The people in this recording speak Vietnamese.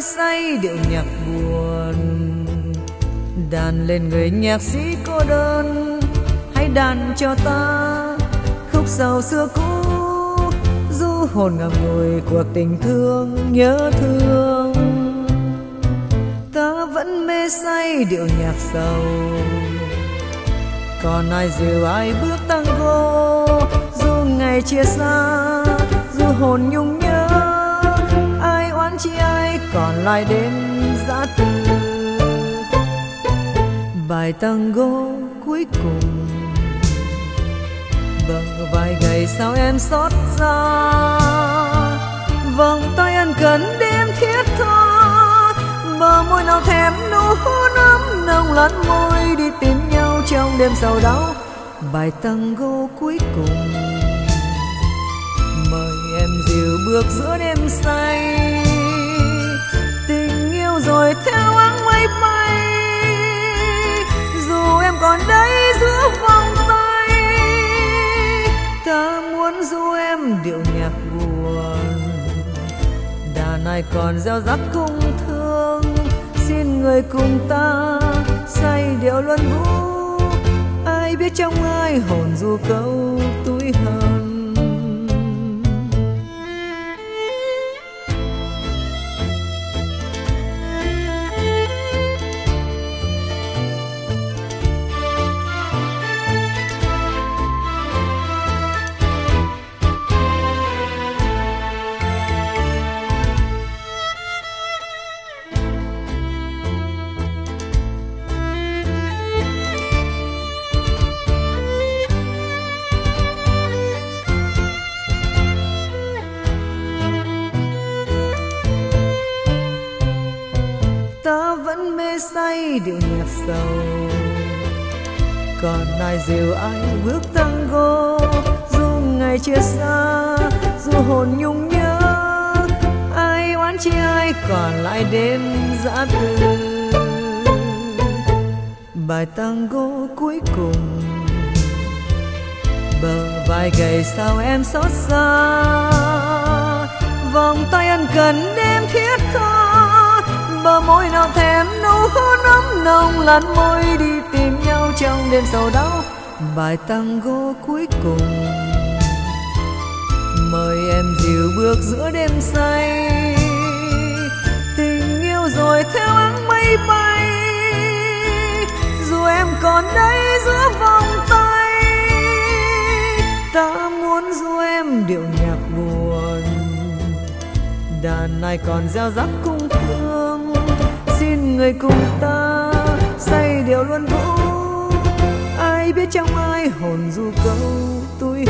mê say điệu nhạc buồn. Đàn lên người nhạc sĩ cô đơn, hãy đàn cho ta khúc sầu xưa cũ. Du hồn ngậm ngùi cuộc tình thương nhớ thương. Ta vẫn mê say điệu nhạc sầu. Còn ai dìu ai bước tango, dù ngày chia xa, dù hồn nhung nhớ, ai oán chi ai còn lại đêm giã từ bài tango cuối cùng. Bờ vài ngày sao em xót xa. Vòng tay ân cần đêm thiết tha. Bờ môi nào thèm nụ hôn ấm nồng lẫn môi đi tìm nhau trong đêm sầu đau bài tango cuối cùng. Mời em dìu bước giữa đêm say. Ta du em điệu nhạc buồn. Đàn này còn gieo rắc cung thương, xin người cùng ta say điệu luân vũ. Ai biết trong ai hồn du câu túi hờn điệu nhạc sầu. Còn ai dìu ai bước tango dù ngày chia xa, dù hồn nhung nhớ, ai oán chi ai còn lại đêm giã từ bài tango cuối cùng, bờ vai gầy sao em xót xa. Vòng tay ân cần đêm thiết tha bờ môi nào thèm nụ hôn ấm nồng lăn môi đi tìm nhau trong đêm sầu đau. Bài tango cuối cùng. Mời em dịu bước giữa đêm say. Tình yêu rồi theo áng mây bay. Dù em còn đây giữa vòng tay, ta muốn du em điệu nhạc buồn. Đàn này còn gieo rắc cung thương người cùng ta say điều luôn vũ. Ai biết trong ai hồn du câu túi